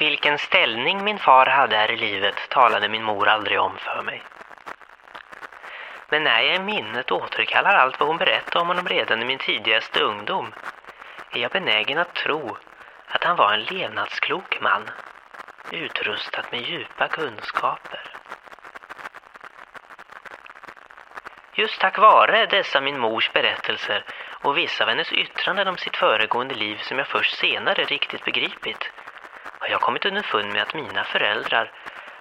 Vilken ställning min far hade här i livet talade min mor aldrig om för mig. Men när jag i minnet återkallar allt vad hon berättade om honom redan i min tidigaste ungdom är jag benägen att tro att han var en levnadsklok man, utrustad med djupa kunskaper. Just tack vare dessa min mors berättelser och vissa av hennes yttranden om sitt föregående liv som jag först senare riktigt begripit har jag kommit underfund med att mina föräldrar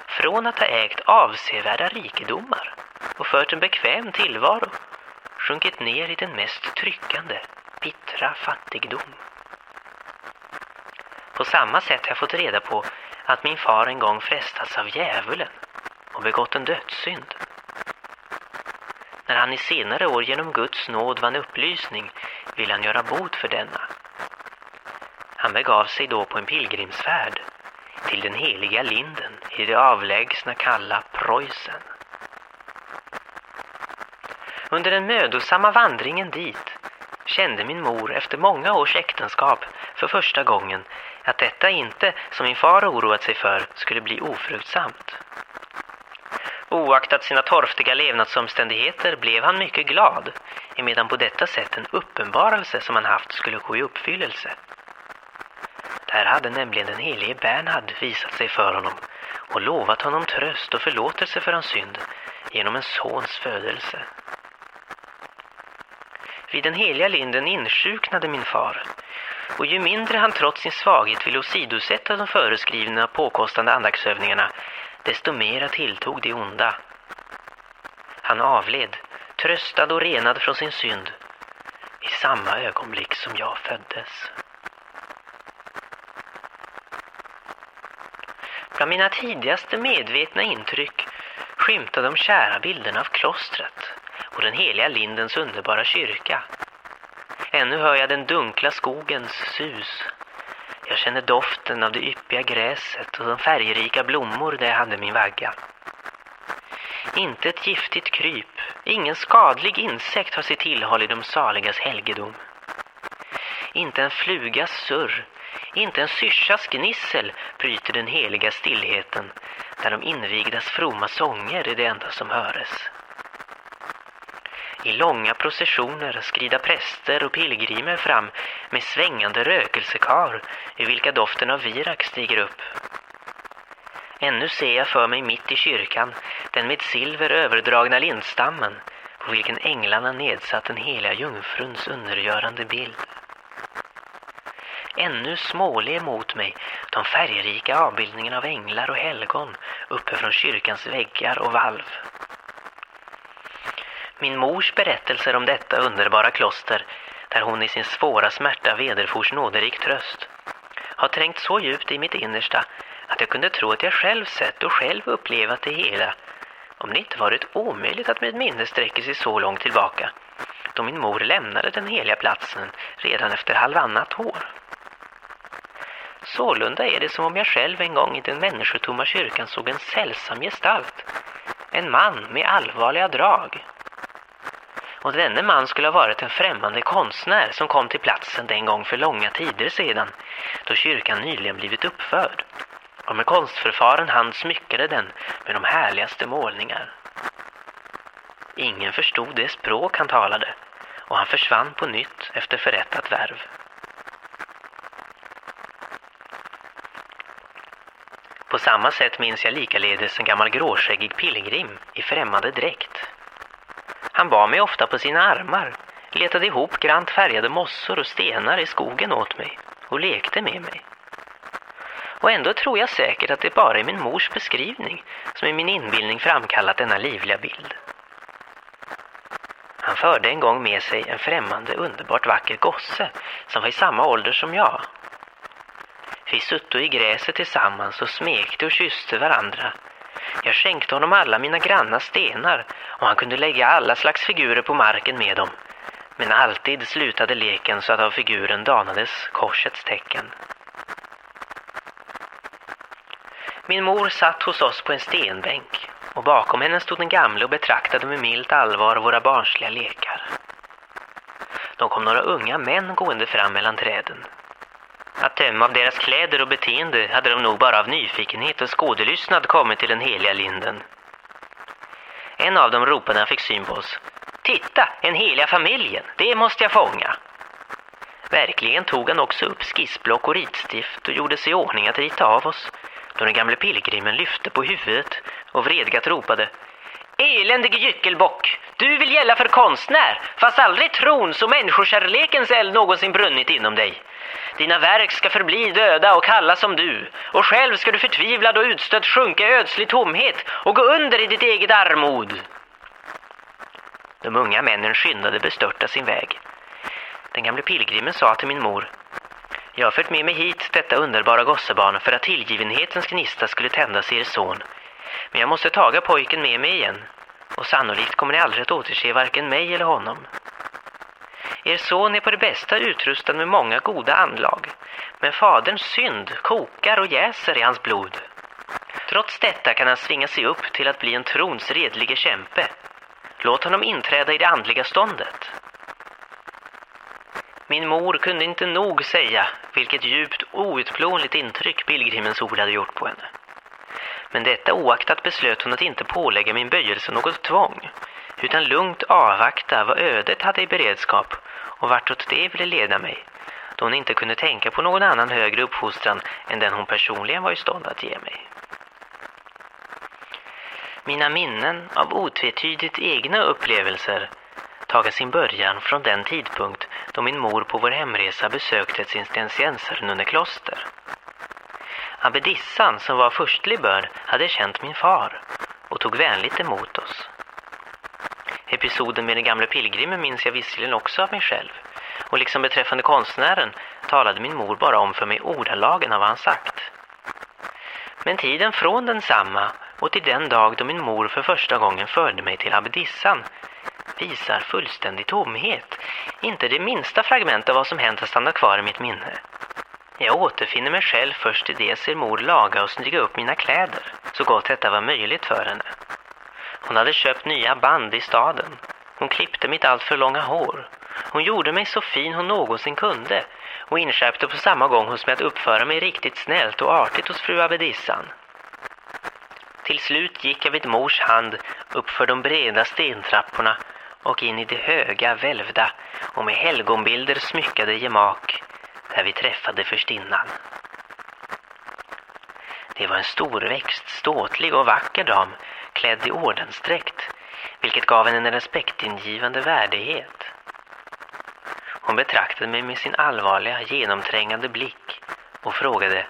från att ha ägt avsevärda rikedomar och fört en bekväm tillvaro sjunkit ner i den mest tryckande, bittra fattigdom. På samma sätt har jag fått reda på att min far en gång frestats av djävulen och begått en dödssynd. När han i senare år genom Guds nåd vann upplysning ville han göra bot för denna. Han begav sig då på en pilgrimsfärd till den heliga linden i det avlägsna kalla Preussen. Under den mödosamma vandringen dit kände min mor efter många års äktenskap för första gången att detta inte, som min far oroat sig för, skulle bli ofruktsamt. Oaktat sina torftiga levnadsomständigheter blev han mycket glad, emedan på detta sätt en uppenbarelse som han haft skulle gå i uppfyllelse. Där hade nämligen den helige Bernhard visat sig för honom och lovat honom tröst och förlåtelse för hans synd genom en sons födelse. Vid den heliga linden insjuknade min far och ju mindre han trots sin svaghet ville åsidosätta de föreskrivna påkostande andaktsövningarna desto mera tilltog det onda. Han avled, tröstad och renad från sin synd i samma ögonblick som jag föddes. Bland mina tidigaste medvetna intryck skymtade de kära bilderna av klostret och den heliga lindens underbara kyrka. Ännu hör jag den dunkla skogens sus. Jag känner doften av det yppiga gräset och de färgrika blommor där jag hade min vagga. Inte ett giftigt kryp, ingen skadlig insekt har sitt tillhåll i de saligas helgedom. Inte en flugas surr, inte en syrsas gnissel bryter den heliga stillheten där de invigdas fromma sånger är det enda som höres. I långa processioner skrida präster och pilgrimer fram med svängande rökelsekar i vilka doften av virak stiger upp. Ännu ser jag för mig mitt i kyrkan den med silver överdragna lindstammen på vilken änglarna nedsatt den heliga jungfruns undergörande bild. Ännu småle mot mig de färgrika avbildningarna av änglar och helgon uppe från kyrkans väggar och valv. Min mors berättelser om detta underbara kloster, där hon i sin svåra smärta vederfors nåderik tröst, har trängt så djupt i mitt innersta att jag kunde tro att jag själv sett och själv upplevat det hela, om det inte varit omöjligt att mitt minne sträcker sig så långt tillbaka, då min mor lämnade den heliga platsen redan efter halvannat år. Sålunda är det som om jag själv en gång i den människotomma kyrkan såg en sällsam gestalt, en man med allvarliga drag. Och denne man skulle ha varit en främmande konstnär som kom till platsen den gång för långa tider sedan, då kyrkan nyligen blivit uppförd. Och med konstförfaren hand smyckade den med de härligaste målningar. Ingen förstod det språk han talade, och han försvann på nytt efter förrättat värv. På samma sätt minns jag likaledes en gammal gråskäggig pilgrim i främmande dräkt. Han bar mig ofta på sina armar, letade ihop grant färgade mossor och stenar i skogen åt mig och lekte med mig. Och ändå tror jag säkert att det bara är min mors beskrivning som i min inbildning framkallat denna livliga bild. Han förde en gång med sig en främmande underbart vacker gosse som var i samma ålder som jag. Vi sutto i gräset tillsammans och smekte och kysste varandra. Jag skänkte honom alla mina grannas stenar och han kunde lägga alla slags figurer på marken med dem. Men alltid slutade leken så att av figuren danades korsets tecken. Min mor satt hos oss på en stenbänk och bakom henne stod den gamle och betraktade med milt allvar våra barnsliga lekar. Då kom några unga män gående fram mellan träden. Att döma av deras kläder och beteende hade de nog bara av nyfikenhet och skådelystnad kommit till den heliga linden. En av dem ropade när han fick syn på oss. Titta, en heliga familjen, det måste jag fånga. Verkligen tog han också upp skissblock och ritstift och gjorde sig i ordning att rita av oss. Då den gamle pilgrimen lyfte på huvudet och vredgat ropade. Eländige gyckelbock, du vill gälla för konstnär, fast aldrig trons och människokärlekens eld någonsin brunnit inom dig. Dina verk ska förbli döda och kalla som du, och själv ska du förtvivlad och utstött sjunka i ödslig tomhet och gå under i ditt eget armod. De unga männen skyndade bestörta sin väg. Den gamle pilgrimen sa till min mor Jag har fört med mig hit detta underbara gossebarn för att tillgivenhetens gnista skulle tändas i er son. Men jag måste taga pojken med mig igen och sannolikt kommer ni aldrig att återse varken mig eller honom. Er son är på det bästa utrustad med många goda anlag, men faderns synd kokar och jäser i hans blod. Trots detta kan han svinga sig upp till att bli en trons redlige kämpe. Låt honom inträda i det andliga ståndet. Min mor kunde inte nog säga vilket djupt outplånligt intryck pilgrimens ord hade gjort på henne. Men detta oaktat beslöt hon att inte pålägga min böjelse något tvång, utan lugnt avvakta vad ödet hade i beredskap och vartåt det ville leda mig, då hon inte kunde tänka på någon annan högre uppfostran än den hon personligen var i stånd att ge mig. Mina minnen av otvetydigt egna upplevelser taga sin början från den tidpunkt då min mor på vår hemresa besökte ett cisterciensernunnekloster. Abbedissan som var förstlig börd hade känt min far och tog vänligt emot oss. Episoden med den gamla pilgrimen minns jag visserligen också av mig själv. Och liksom beträffande konstnären talade min mor bara om för mig ordalagen av vad han sagt. Men tiden från densamma och till den dag då min mor för första gången förde mig till abbedissan visar fullständig tomhet. Inte det minsta fragment av vad som hänt har stannat kvar i mitt minne. Jag återfinner mig själv först i det ser mor laga och snygga upp mina kläder, så gott detta var möjligt för henne. Hon hade köpt nya band i staden. Hon klippte mitt allt för långa hår. Hon gjorde mig så fin hon någonsin kunde och inskärpte på samma gång hos mig att uppföra mig riktigt snällt och artigt hos fru Abbedissan. Till slut gick jag vid mors hand uppför de breda stentrapporna och in i det höga, välvda och med helgonbilder smyckade gemak där vi träffade förstinnan. Det var en storväxt, ståtlig och vacker dam klädd i ordensdräkt, vilket gav henne en respektingivande värdighet. Hon betraktade mig med sin allvarliga, genomträngande blick och frågade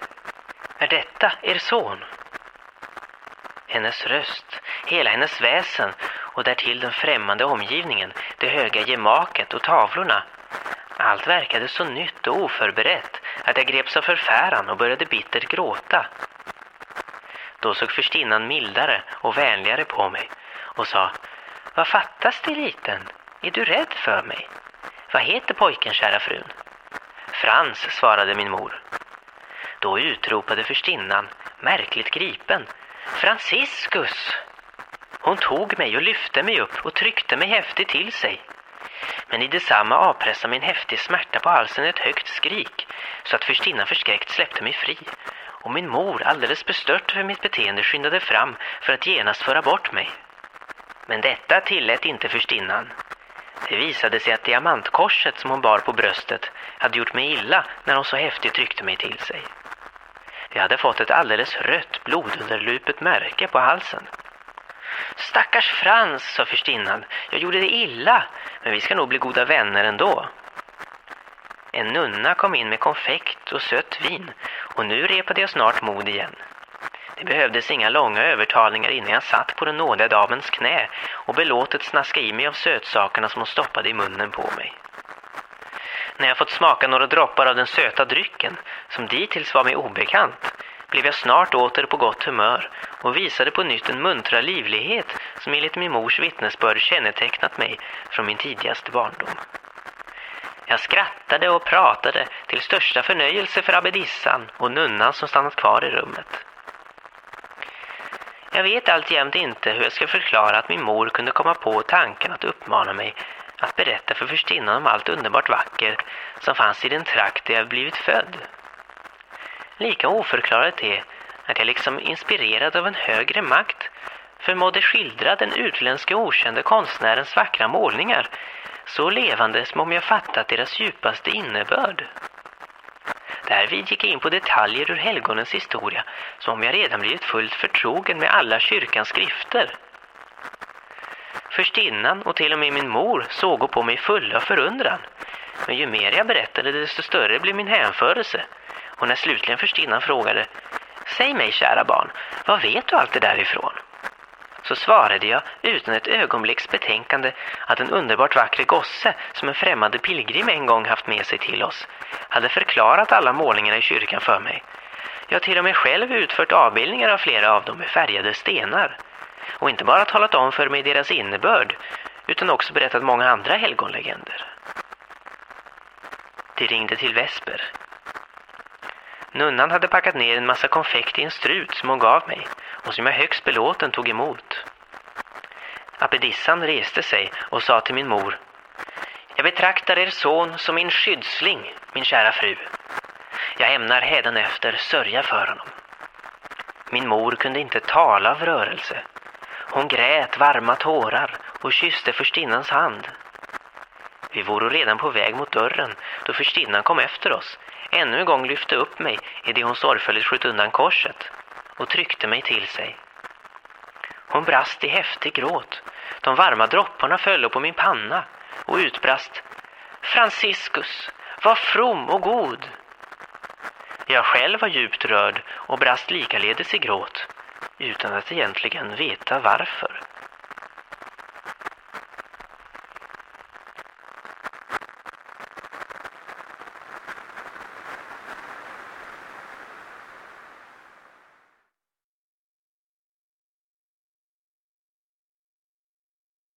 Är detta er son? Hennes röst, hela hennes väsen och därtill den främmande omgivningen, det höga gemaket och tavlorna. Allt verkade så nytt och oförberett att jag greps av förfäran och började bittert gråta. Då såg förstinnan mildare och vänligare på mig och sa Vad fattas dig liten? Är du rädd för mig? Vad heter pojken, kära frun? Frans, svarade min mor. Då utropade förstinnan, märkligt gripen. Franciscus! Hon tog mig och lyfte mig upp och tryckte mig häftigt till sig. Men i detsamma avpressade min häftig smärta på halsen ett högt skrik så att förstinnan förskräckt släppte mig fri och min mor, alldeles bestört över mitt beteende, skyndade fram för att genast föra bort mig. Men detta tillät inte förstinnan. Det visade sig att diamantkorset som hon bar på bröstet hade gjort mig illa när hon så häftigt tryckte mig till sig. Jag hade fått ett alldeles rött blodunderlupet märke på halsen. Stackars Frans, sa förstinnan. Jag gjorde det illa, men vi ska nog bli goda vänner ändå. En nunna kom in med konfekt och sött vin och nu repade jag snart mod igen. Det behövdes inga långa övertalningar innan jag satt på den nådiga damens knä och belåtet snaska i mig av sötsakerna som hon stoppade i munnen på mig. När jag fått smaka några droppar av den söta drycken, som dittills var mig obekant, blev jag snart åter på gott humör och visade på nytt en muntra livlighet som enligt min mors vittnesbörd kännetecknat mig från min tidigaste barndom. Jag skrattade och pratade till största förnöjelse för abbedissan och nunnan som stannat kvar i rummet. Jag vet alltjämt inte hur jag ska förklara att min mor kunde komma på tanken att uppmana mig att berätta för förstinnan om allt underbart vacker som fanns i den trakt där jag blivit född. Lika oförklarligt är att jag liksom inspirerad av en högre makt förmådde skildra den utländska okände konstnärens vackra målningar så levande som om jag fattat deras djupaste innebörd. Därvid gick jag in på detaljer ur helgonens historia som om jag redan blivit fullt förtrogen med alla kyrkans skrifter. Förstinnan och till och med min mor såg på mig fulla av förundran. Men ju mer jag berättade desto större blev min hänförelse. Och när slutligen förstinnan frågade Säg mig kära barn, vad vet du allt det därifrån? Så svarade jag utan ett ögonblicks betänkande att en underbart vacker gosse som en främmande pilgrim en gång haft med sig till oss hade förklarat alla målningarna i kyrkan för mig. Jag har till och med själv utfört avbildningar av flera av dem med färgade stenar. Och inte bara talat om för mig deras innebörd utan också berättat många andra helgonlegender. Det ringde till Vesper. Nunnan hade packat ner en massa konfekt i en strut som hon gav mig och som jag högst belåten tog emot. Apedissan reste sig och sa till min mor Jag betraktar er son som min skyddsling, min kära fru. Jag ämnar hädanefter sörja för honom. Min mor kunde inte tala av rörelse. Hon grät varma tårar och kysste förstinnans hand. Vi vore redan på väg mot dörren då förstinnan kom efter oss. Ännu en gång lyfte upp mig i det hon sorgfälligt sköt undan korset och tryckte mig till sig. Hon brast i häftig gråt. De varma dropparna föll på min panna och utbrast Franciscus, var from och god. Jag själv var djupt rörd och brast likaledes i gråt utan att egentligen veta varför.